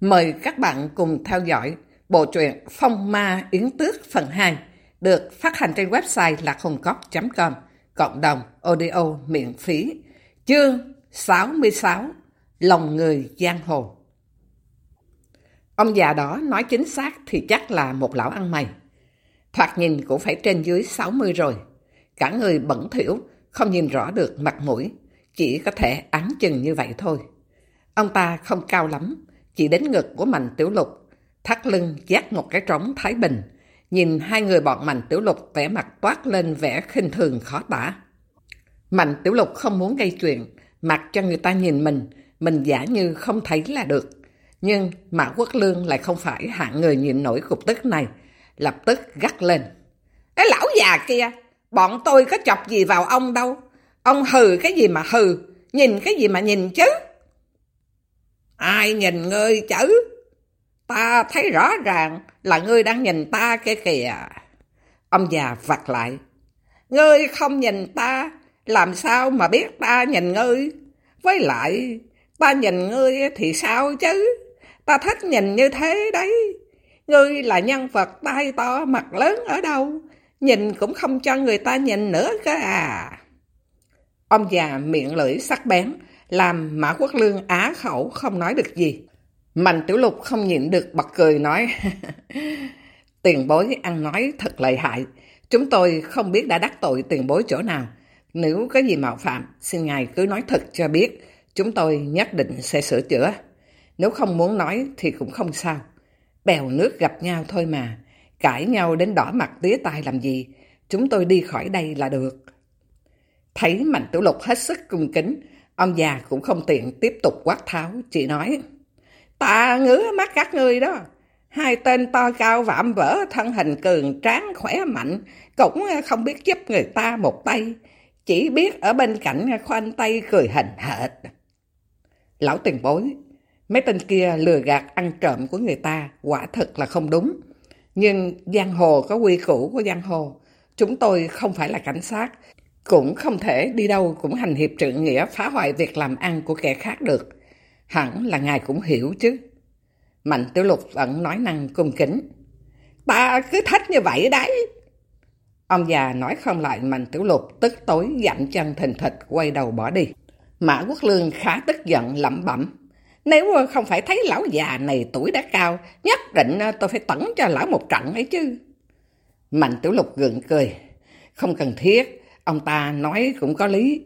Mời các bạn cùng theo dõi bộ truyện Phong Ma Yến Tước phần 2 được phát hành trên website lạchungcóc.com cộng đồng audio miễn phí chương 66 Lòng người giang hồ Ông già đó nói chính xác thì chắc là một lão ăn mày. Thoạt nhìn cũng phải trên dưới 60 rồi. Cả người bẩn thỉu, không nhìn rõ được mặt mũi, chỉ có thể án chừng như vậy thôi. Ông ta không cao lắm, chỉ đến ngực của Mạnh Tiểu Lục, thắt lưng giác một cái trống Thái Bình, nhìn hai người bọn Mạnh Tiểu Lục vẻ mặt toát lên vẻ khinh thường khó tả. Mạnh Tiểu Lục không muốn gây chuyện, mặc cho người ta nhìn mình, mình giả như không thấy là được. Nhưng Mã Quốc Lương lại không phải hạng người nhịn nổi cục tức này, lập tức gắt lên. Cái lão già kia, bọn tôi có chọc gì vào ông đâu. Ông hừ cái gì mà hừ, nhìn cái gì mà nhìn chứ. Ai nhìn ngươi chứ? Ta thấy rõ ràng là ngươi đang nhìn ta kia kìa. Ông già vặt lại. Ngươi không nhìn ta, làm sao mà biết ta nhìn ngươi? Với lại, ta nhìn ngươi thì sao chứ? Ta thích nhìn như thế đấy. Ngươi là nhân vật tai to mặt lớn ở đâu? Nhìn cũng không cho người ta nhìn nữa cơ à. Ông già miệng lưỡi sắc bén, làm Mã Quốc Lương á khẩu không nói được gì. Mạnh Tiểu Lục không nhịn được bật cười nói, tiền bối ăn nói thật lợi hại. Chúng tôi không biết đã đắc tội tiền bối chỗ nào. Nếu có gì mạo phạm, xin ngài cứ nói thật cho biết. Chúng tôi nhất định sẽ sửa chữa. Nếu không muốn nói thì cũng không sao. Bèo nước gặp nhau thôi mà. Cãi nhau đến đỏ mặt tía tai làm gì. Chúng tôi đi khỏi đây là được. Thấy Mạnh Tiểu Lục hết sức cung kính, ông già cũng không tiện tiếp tục quát tháo, chỉ nói. Ta ngứa mắt các ngươi đó. Hai tên to cao vạm vỡ, thân hình cường tráng khỏe mạnh, cũng không biết giúp người ta một tay. Chỉ biết ở bên cạnh khoanh tay cười hình hệt. Lão tiền bối, mấy tên kia lừa gạt ăn trộm của người ta, quả thật là không đúng. Nhưng giang hồ có quy củ của giang hồ. Chúng tôi không phải là cảnh sát, cũng không thể đi đâu cũng hành hiệp trượng nghĩa phá hoại việc làm ăn của kẻ khác được. Hẳn là ngài cũng hiểu chứ. Mạnh Tiểu Lục vẫn nói năng cung kính. Ta cứ thách như vậy đấy. Ông già nói không lại Mạnh Tiểu Lục tức tối dặm chân thình thịch quay đầu bỏ đi. Mã Quốc Lương khá tức giận lẩm bẩm. Nếu không phải thấy lão già này tuổi đã cao, nhất định tôi phải tẩn cho lão một trận ấy chứ. Mạnh Tiểu Lục gượng cười. Không cần thiết, ông ta nói cũng có lý.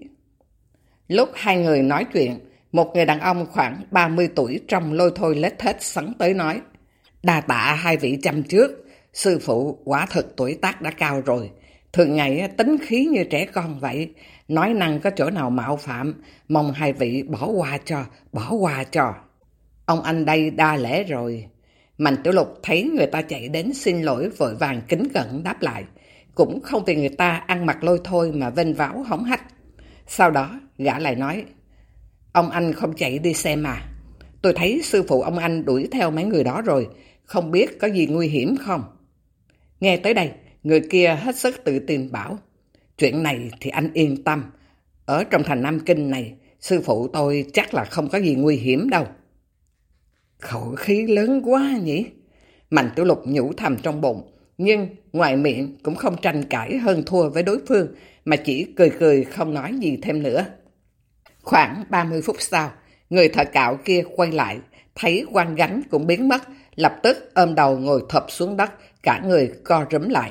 Lúc hai người nói chuyện, một người đàn ông khoảng 30 tuổi trong lôi thôi lết thết sẵn tới nói. Đà tạ hai vị chăm trước, sư phụ quả thật tuổi tác đã cao rồi. Thường ngày tính khí như trẻ con vậy, nói năng có chỗ nào mạo phạm, mong hai vị bỏ qua cho, bỏ qua cho. Ông anh đây đa lễ rồi. Mạnh tiểu lục thấy người ta chạy đến xin lỗi vội vàng kính cẩn đáp lại. Cũng không vì người ta ăn mặc lôi thôi mà vênh váo hóng hách. Sau đó gã lại nói, Ông anh không chạy đi xem mà. Tôi thấy sư phụ ông anh đuổi theo mấy người đó rồi, không biết có gì nguy hiểm không? Nghe tới đây, người kia hết sức tự tin bảo. Chuyện này thì anh yên tâm. Ở trong thành Nam Kinh này, sư phụ tôi chắc là không có gì nguy hiểm đâu. Khẩu khí lớn quá nhỉ? Mạnh tiểu lục nhủ thầm trong bụng, nhưng ngoài miệng cũng không tranh cãi hơn thua với đối phương, mà chỉ cười cười không nói gì thêm nữa. Khoảng 30 phút sau, người thợ cạo kia quay lại, thấy quan gánh cũng biến mất, lập tức ôm đầu ngồi thập xuống đất, cả người co rúm lại.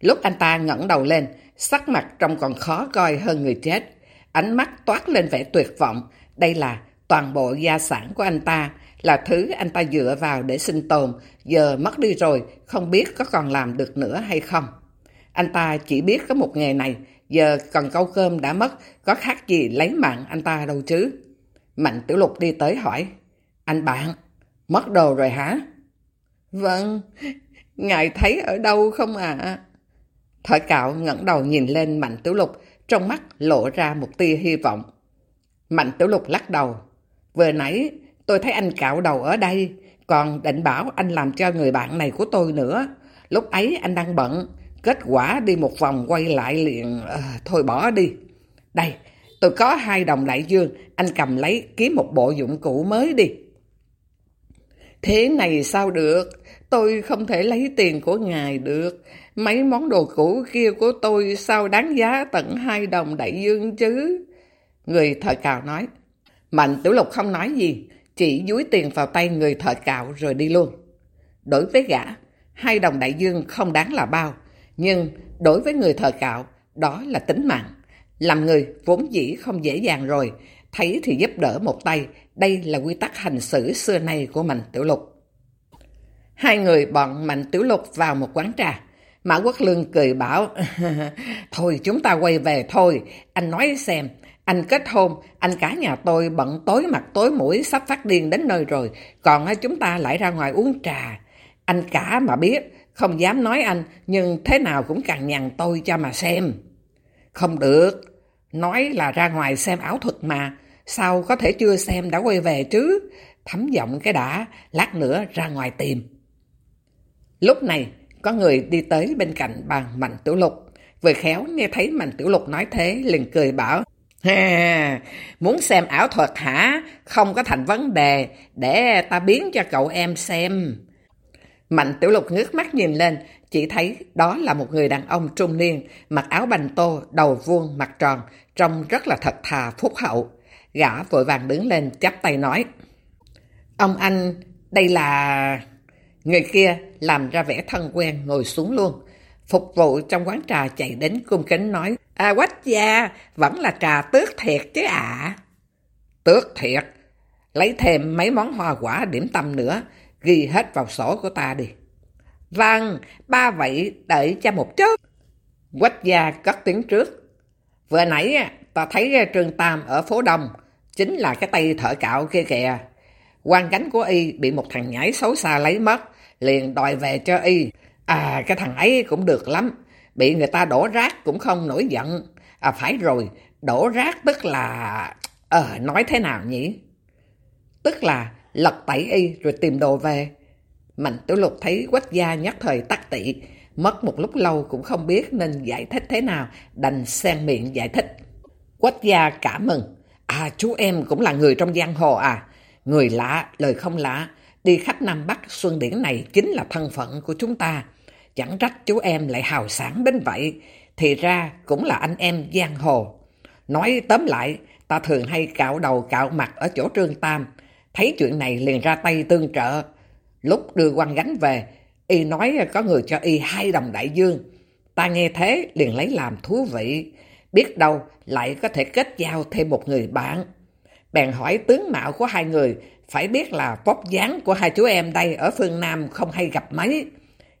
Lúc anh ta ngẩng đầu lên, sắc mặt trông còn khó coi hơn người chết. Ánh mắt toát lên vẻ tuyệt vọng. Đây là toàn bộ gia sản của anh ta, là thứ anh ta dựa vào để sinh tồn, giờ mất đi rồi, không biết có còn làm được nữa hay không. Anh ta chỉ biết có một nghề này, giờ cần câu cơm đã mất, có khác gì lấy mạng anh ta đâu chứ. Mạnh Tiểu Lục đi tới hỏi, anh bạn, mất đồ rồi hả? Vâng, ngài thấy ở đâu không ạ? À? Thở cạo ngẩng đầu nhìn lên Mạnh Tiểu Lục, trong mắt lộ ra một tia hy vọng. Mạnh Tiểu Lục lắc đầu, vừa nãy tôi thấy anh cạo đầu ở đây, còn định bảo anh làm cho người bạn này của tôi nữa. Lúc ấy anh đang bận, Kết quả đi một vòng quay lại liền, à, thôi bỏ đi. Đây, tôi có hai đồng đại dương, anh cầm lấy kiếm một bộ dụng cụ mới đi. Thế này sao được? Tôi không thể lấy tiền của ngài được. Mấy món đồ cũ kia của tôi sao đáng giá tận hai đồng đại dương chứ? Người thợ cào nói. Mạnh Tiểu Lục không nói gì, chỉ dúi tiền vào tay người thợ cạo rồi đi luôn. Đối với gã, hai đồng đại dương không đáng là bao, nhưng đối với người thợ cạo, đó là tính mạng. Làm người vốn dĩ không dễ dàng rồi, thấy thì giúp đỡ một tay, đây là quy tắc hành xử xưa nay của Mạnh Tiểu Lục. Hai người bọn Mạnh Tiểu Lục vào một quán trà. Mã Quốc Lương cười bảo, Thôi chúng ta quay về thôi, anh nói xem, anh kết hôn, anh cả nhà tôi bận tối mặt tối mũi sắp phát điên đến nơi rồi, còn à, chúng ta lại ra ngoài uống trà. Anh cả mà biết, không dám nói anh, nhưng thế nào cũng càng nhằn tôi cho mà xem. Không được, nói là ra ngoài xem ảo thuật mà, sao có thể chưa xem đã quay về chứ? Thấm giọng cái đã, lát nữa ra ngoài tìm. Lúc này, có người đi tới bên cạnh bàn Mạnh Tiểu Lục. Vừa khéo nghe thấy Mạnh Tiểu Lục nói thế, liền cười bảo, Ha, muốn xem ảo thuật hả? Không có thành vấn đề, để ta biến cho cậu em xem. Mạnh Tiểu Lục ngước mắt nhìn lên, chỉ thấy đó là một người đàn ông trung niên, mặc áo bành tô, đầu vuông, mặt tròn, trông rất là thật thà, phúc hậu. Gã vội vàng đứng lên, chắp tay nói. Ông anh, đây là... Người kia làm ra vẻ thân quen, ngồi xuống luôn. Phục vụ trong quán trà chạy đến cung kính nói, À quách gia, vẫn là trà tước thiệt chứ ạ. À. Tước thiệt, lấy thêm mấy món hoa quả điểm tâm nữa, ghi hết vào sổ của ta đi. Vâng, ba vậy đợi cho một chút. Quách gia cất tiếng trước. Vừa nãy ta thấy Trương Tam ở phố Đông, chính là cái tay thợ cạo kia kìa. quan cánh của y bị một thằng nhảy xấu xa lấy mất, liền đòi về cho y. À, cái thằng ấy cũng được lắm, bị người ta đổ rác cũng không nổi giận. À, phải rồi, đổ rác tức là... Ờ, nói thế nào nhỉ? Tức là lật tẩy y rồi tìm đồ về. Mạnh Tiểu Lục thấy quách gia nhắc thời tắc tị, mất một lúc lâu cũng không biết nên giải thích thế nào, đành xen miệng giải thích. Quách gia cảm mừng. À, chú em cũng là người trong giang hồ à? Người lạ, lời không lạ. Đi khách Nam Bắc Xuân Điển này chính là thân phận của chúng ta. Chẳng trách chú em lại hào sản đến vậy. Thì ra cũng là anh em giang hồ. Nói tóm lại, ta thường hay cạo đầu cạo mặt ở chỗ Trương Tam. Thấy chuyện này liền ra tay tương trợ. Lúc đưa quan gánh về, y nói có người cho y hai đồng đại dương. Ta nghe thế liền lấy làm thú vị. Biết đâu lại có thể kết giao thêm một người bạn. Bèn hỏi tướng mạo của hai người, phải biết là vóc dáng của hai chú em đây ở phương Nam không hay gặp mấy.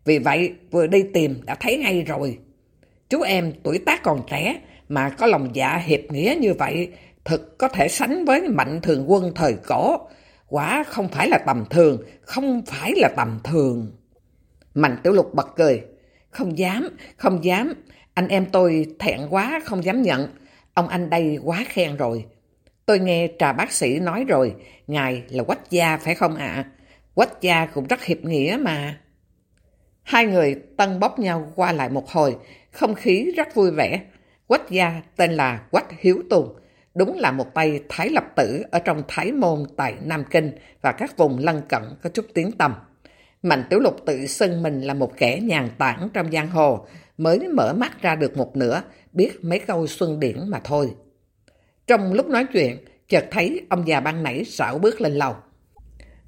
Vì vậy vừa đi tìm đã thấy ngay rồi. Chú em tuổi tác còn trẻ mà có lòng dạ hiệp nghĩa như vậy, thực có thể sánh với mạnh thường quân thời cổ. Quả không phải là tầm thường, không phải là tầm thường. Mạnh tiểu lục bật cười. Không dám, không dám. Anh em tôi thẹn quá, không dám nhận. Ông anh đây quá khen rồi. Tôi nghe trà bác sĩ nói rồi, ngài là quách gia phải không ạ? Quách gia cũng rất hiệp nghĩa mà. Hai người tân bóc nhau qua lại một hồi, không khí rất vui vẻ. Quách gia tên là Quách Hiếu Tùng, đúng là một tay thái lập tử ở trong thái môn tại Nam Kinh và các vùng lân cận có chút tiếng tầm. Mạnh Tiểu Lục tự xưng mình là một kẻ nhàn tản trong giang hồ, mới mở mắt ra được một nửa, biết mấy câu xuân điển mà thôi. Trong lúc nói chuyện, chợt thấy ông già ban nãy xảo bước lên lầu.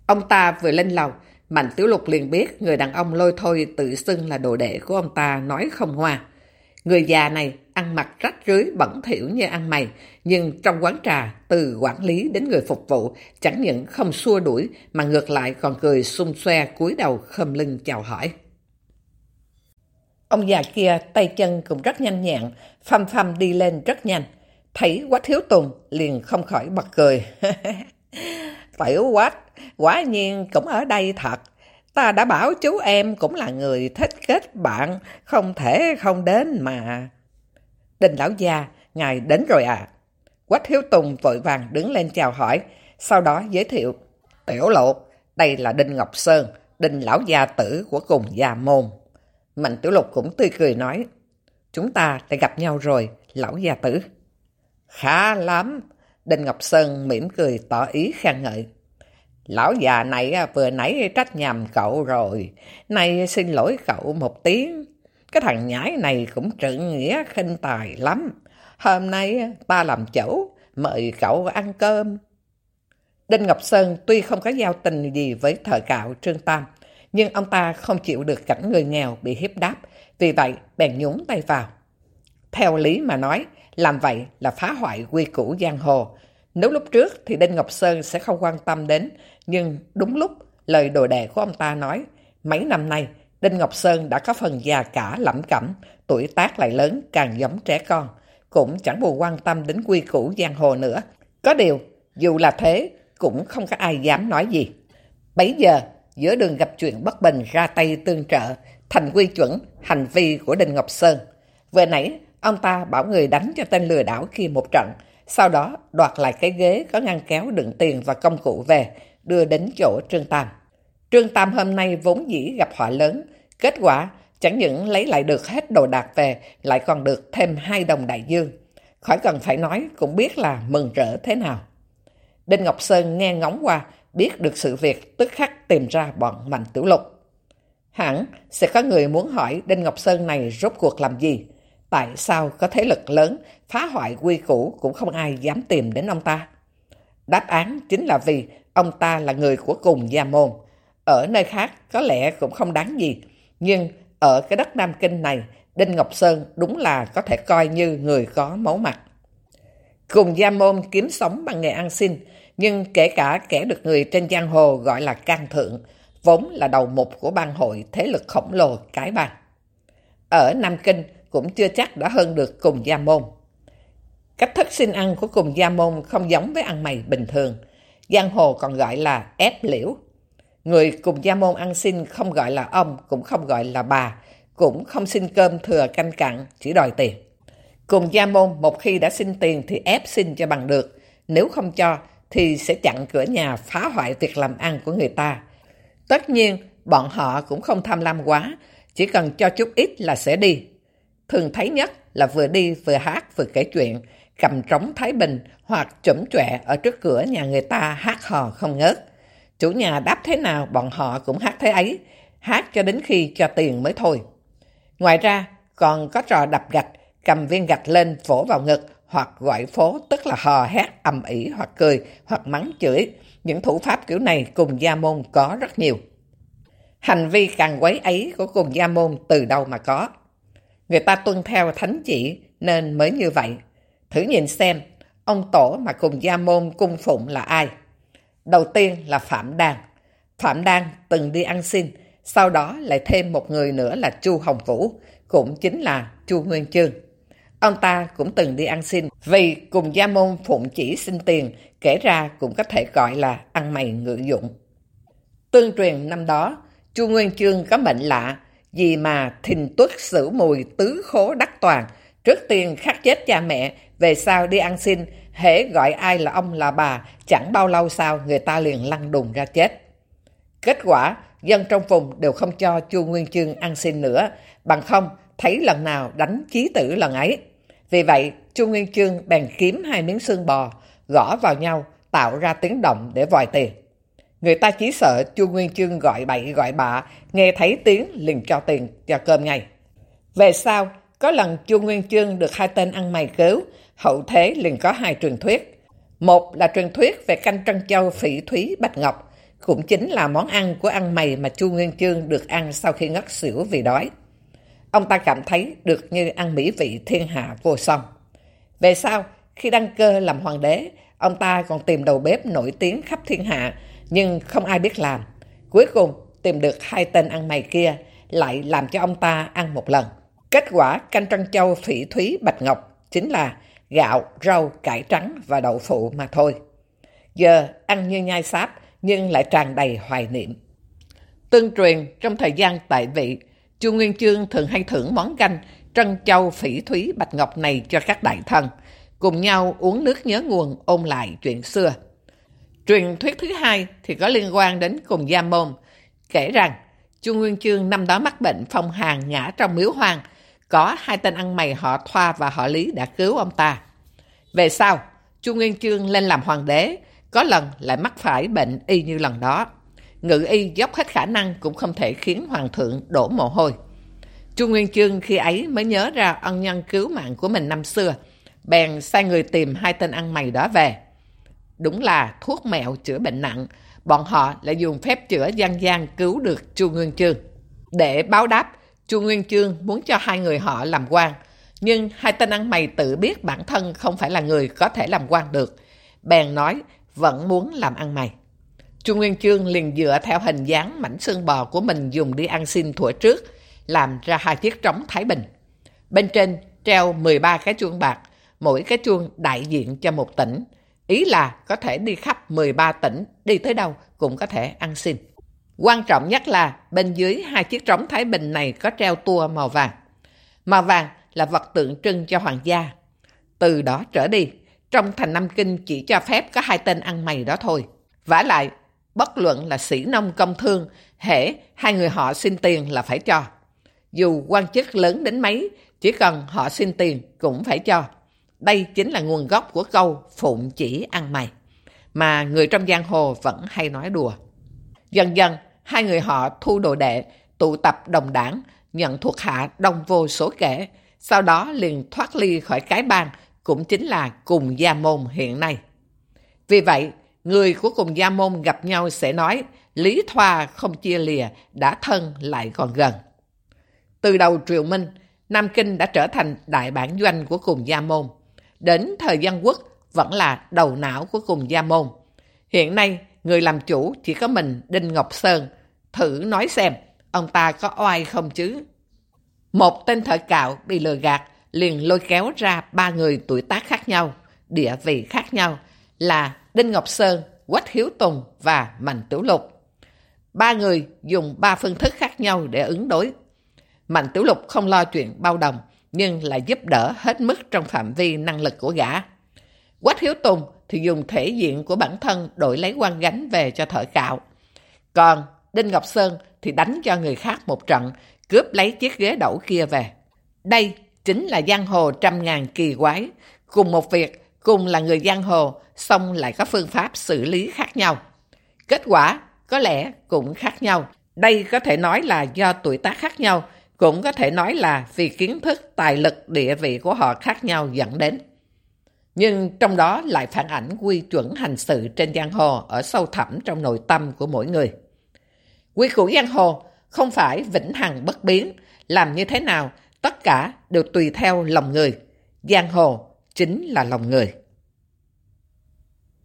Ông ta vừa lên lầu, Mạnh Tiểu Lục liền biết người đàn ông lôi thôi tự xưng là đồ đệ của ông ta nói không hoa. Người già này ăn mặc rách rưới bẩn thỉu như ăn mày, nhưng trong quán trà, từ quản lý đến người phục vụ, chẳng những không xua đuổi mà ngược lại còn cười xung xoe cúi đầu khâm lưng chào hỏi. Ông già kia tay chân cũng rất nhanh nhẹn, phăm phăm đi lên rất nhanh. Thấy Quách Thiếu Tùng liền không khỏi bật cười. Tiểu Quách, quả nhiên cũng ở đây thật. Ta đã bảo chú em cũng là người thích kết bạn, không thể không đến mà. Đinh lão gia, ngài đến rồi à? Quách hiếu Tùng vội vàng đứng lên chào hỏi, sau đó giới thiệu. Tiểu lục đây là Đinh Ngọc Sơn, Đinh lão gia tử của cùng gia môn. Mạnh Tiểu Lục cũng tươi cười nói, chúng ta đã gặp nhau rồi, lão gia tử. Khá lắm, Đinh Ngọc Sơn mỉm cười tỏ ý khen ngợi. Lão già này vừa nãy trách nhầm cậu rồi, nay xin lỗi cậu một tiếng. Cái thằng nhãi này cũng trượng nghĩa khinh tài lắm. Hôm nay ta làm chẩu mời cậu ăn cơm. Đinh Ngọc Sơn tuy không có giao tình gì với thợ cạo Trương Tam, nhưng ông ta không chịu được cảnh người nghèo bị hiếp đáp, vì vậy bèn nhúng tay vào. Theo lý mà nói, làm vậy là phá hoại quy củ giang hồ. Nếu lúc trước thì Đinh Ngọc Sơn sẽ không quan tâm đến, nhưng đúng lúc lời đồ đệ của ông ta nói, mấy năm nay Đinh Ngọc Sơn đã có phần già cả lẩm cẩm, tuổi tác lại lớn càng giống trẻ con, cũng chẳng buồn quan tâm đến quy củ giang hồ nữa. Có điều, dù là thế, cũng không có ai dám nói gì. Bấy giờ, giữa đường gặp chuyện bất bình ra tay tương trợ, thành quy chuẩn hành vi của Đinh Ngọc Sơn. Vừa nãy, ông ta bảo người đánh cho tên lừa đảo kia một trận, sau đó đoạt lại cái ghế có ngăn kéo đựng tiền và công cụ về, đưa đến chỗ Trương Tam. Trương Tam hôm nay vốn dĩ gặp họa lớn, kết quả chẳng những lấy lại được hết đồ đạc về, lại còn được thêm hai đồng đại dương. Khỏi cần phải nói cũng biết là mừng rỡ thế nào. Đinh Ngọc Sơn nghe ngóng qua, biết được sự việc tức khắc tìm ra bọn Mạnh Tiểu Lục. Hẳn sẽ có người muốn hỏi Đinh Ngọc Sơn này rốt cuộc làm gì? Tại sao có thế lực lớn phá hoại quy củ cũng không ai dám tìm đến ông ta? Đáp án chính là vì ông ta là người của cùng gia môn. Ở nơi khác có lẽ cũng không đáng gì, nhưng ở cái đất Nam Kinh này, Đinh Ngọc Sơn đúng là có thể coi như người có máu mặt. Cùng gia môn kiếm sống bằng nghề ăn xin, nhưng kể cả kẻ được người trên giang hồ gọi là can thượng, vốn là đầu mục của bang hội thế lực khổng lồ cái bang. Ở Nam Kinh cũng chưa chắc đã hơn được cùng gia môn. Cách thức xin ăn của cùng gia môn không giống với ăn mày bình thường. Giang hồ còn gọi là ép liễu. Người cùng gia môn ăn xin không gọi là ông, cũng không gọi là bà, cũng không xin cơm thừa canh cặn, chỉ đòi tiền. Cùng gia môn một khi đã xin tiền thì ép xin cho bằng được, nếu không cho thì sẽ chặn cửa nhà phá hoại việc làm ăn của người ta. Tất nhiên, bọn họ cũng không tham lam quá, chỉ cần cho chút ít là sẽ đi. Thường thấy nhất là vừa đi vừa hát vừa kể chuyện, cầm trống Thái Bình hoặc chủm chọe ở trước cửa nhà người ta hát hò không ngớt. Chủ nhà đáp thế nào bọn họ cũng hát thế ấy, hát cho đến khi cho tiền mới thôi. Ngoài ra, còn có trò đập gạch, cầm viên gạch lên vỗ vào ngực hoặc gọi phố tức là hò hét ầm ĩ hoặc cười hoặc mắng chửi. Những thủ pháp kiểu này cùng gia môn có rất nhiều. Hành vi càng quấy ấy của cùng gia môn từ đâu mà có. Người ta tuân theo thánh chỉ nên mới như vậy. Thử nhìn xem, ông tổ mà cùng gia môn cung phụng là ai? Đầu tiên là Phạm Đan. Phạm Đan từng đi ăn xin, sau đó lại thêm một người nữa là Chu Hồng Vũ, cũng chính là Chu Nguyên Chương. Ông ta cũng từng đi ăn xin, vì cùng gia môn phụng chỉ xin tiền, kể ra cũng có thể gọi là ăn mày ngự dụng. Tương truyền năm đó, Chu Nguyên Chương có mệnh lạ, vì mà thình tuất xử mùi tứ khố đắc toàn, trước tiên khắc chết cha mẹ, về sau đi ăn xin, hễ gọi ai là ông là bà, chẳng bao lâu sau người ta liền lăn đùng ra chết. Kết quả, dân trong vùng đều không cho Chu Nguyên Chương ăn xin nữa, bằng không thấy lần nào đánh chí tử lần ấy. Vì vậy, Chu Nguyên Chương bèn kiếm hai miếng xương bò, gõ vào nhau, tạo ra tiếng động để vòi tiền. Người ta chỉ sợ Chu Nguyên Chương gọi bậy gọi bạ, nghe thấy tiếng liền cho tiền cho cơm ngay. Về sau, có lần Chu Nguyên Chương được hai tên ăn mày cứu, hậu thế liền có hai truyền thuyết. Một là truyền thuyết về canh trân châu phỉ thúy bạch ngọc, cũng chính là món ăn của ăn mày mà Chu Nguyên Chương được ăn sau khi ngất xỉu vì đói. Ông ta cảm thấy được như ăn mỹ vị thiên hạ vô song. Về sau, khi đăng cơ làm hoàng đế, ông ta còn tìm đầu bếp nổi tiếng khắp thiên hạ, nhưng không ai biết làm. Cuối cùng, tìm được hai tên ăn mày kia, lại làm cho ông ta ăn một lần. Kết quả canh trân châu phỉ thúy bạch ngọc chính là gạo, rau, cải trắng và đậu phụ mà thôi. Giờ ăn như nhai sáp nhưng lại tràn đầy hoài niệm. Tương truyền trong thời gian tại vị, Chu Nguyên Chương thường hay thưởng món canh trân châu phỉ thúy bạch ngọc này cho các đại thần, cùng nhau uống nước nhớ nguồn ôn lại chuyện xưa. Truyền thuyết thứ hai thì có liên quan đến cùng gia môn, kể rằng Chu Nguyên Chương năm đó mắc bệnh phong hàn ngã trong miếu hoang, có hai tên ăn mày họ Thoa và họ Lý đã cứu ông ta. Về sau, Chu Nguyên Chương lên làm hoàng đế, có lần lại mắc phải bệnh y như lần đó. Ngự y dốc hết khả năng cũng không thể khiến hoàng thượng đổ mồ hôi. Chu Nguyên Chương khi ấy mới nhớ ra ân nhân cứu mạng của mình năm xưa, bèn sai người tìm hai tên ăn mày đó về. Đúng là thuốc mẹo chữa bệnh nặng, bọn họ lại dùng phép chữa gian gian cứu được Chu Nguyên Chương. Để báo đáp, Chu Nguyên Chương muốn cho hai người họ làm quan, nhưng hai tên ăn mày tự biết bản thân không phải là người có thể làm quan được. Bèn nói vẫn muốn làm ăn mày. Chu Nguyên Chương liền dựa theo hình dáng mảnh xương bò của mình dùng đi ăn xin thuở trước, làm ra hai chiếc trống Thái Bình. Bên trên treo 13 cái chuông bạc, mỗi cái chuông đại diện cho một tỉnh. Ý là có thể đi khắp 13 tỉnh, đi tới đâu cũng có thể ăn xin. Quan trọng nhất là bên dưới hai chiếc trống Thái Bình này có treo tua màu vàng. Màu vàng là vật tượng trưng cho hoàng gia. Từ đó trở đi, trong thành Nam Kinh chỉ cho phép có hai tên ăn mày đó thôi. vả lại, bất luận là sĩ nông công thương, hễ hai người họ xin tiền là phải cho. Dù quan chức lớn đến mấy, chỉ cần họ xin tiền cũng phải cho. Đây chính là nguồn gốc của câu phụng chỉ ăn mày, mà người trong giang hồ vẫn hay nói đùa. Dần dần, hai người họ thu đồ đệ, tụ tập đồng đảng, nhận thuộc hạ đông vô số kể, sau đó liền thoát ly khỏi cái bang, cũng chính là cùng gia môn hiện nay. Vì vậy, người của cùng gia môn gặp nhau sẽ nói lý thoa không chia lìa, đã thân lại còn gần. Từ đầu triều Minh, Nam Kinh đã trở thành đại bản doanh của cùng gia môn. Đến thời gian quốc vẫn là đầu não của cùng gia môn. Hiện nay, người làm chủ chỉ có mình Đinh Ngọc Sơn. Thử nói xem, ông ta có oai không chứ? Một tên thợ cạo bị lừa gạt, liền lôi kéo ra ba người tuổi tác khác nhau, địa vị khác nhau, là Đinh Ngọc Sơn, Quách Hiếu Tùng và Mạnh Tiểu Lục. Ba người dùng ba phương thức khác nhau để ứng đối. Mạnh Tiểu Lục không lo chuyện bao đồng, nhưng lại giúp đỡ hết mức trong phạm vi năng lực của gã. Quách Hiếu Tùng thì dùng thể diện của bản thân đổi lấy quan gánh về cho thợ cạo. Còn Đinh Ngọc Sơn thì đánh cho người khác một trận, cướp lấy chiếc ghế đẩu kia về. Đây chính là giang hồ trăm ngàn kỳ quái. Cùng một việc, cùng là người giang hồ, song lại có phương pháp xử lý khác nhau. Kết quả có lẽ cũng khác nhau. Đây có thể nói là do tuổi tác khác nhau, cũng có thể nói là vì kiến thức, tài lực, địa vị của họ khác nhau dẫn đến. Nhưng trong đó lại phản ảnh quy chuẩn hành sự trên giang hồ ở sâu thẳm trong nội tâm của mỗi người. Quy củ giang hồ không phải vĩnh hằng bất biến, làm như thế nào tất cả đều tùy theo lòng người. Giang hồ chính là lòng người.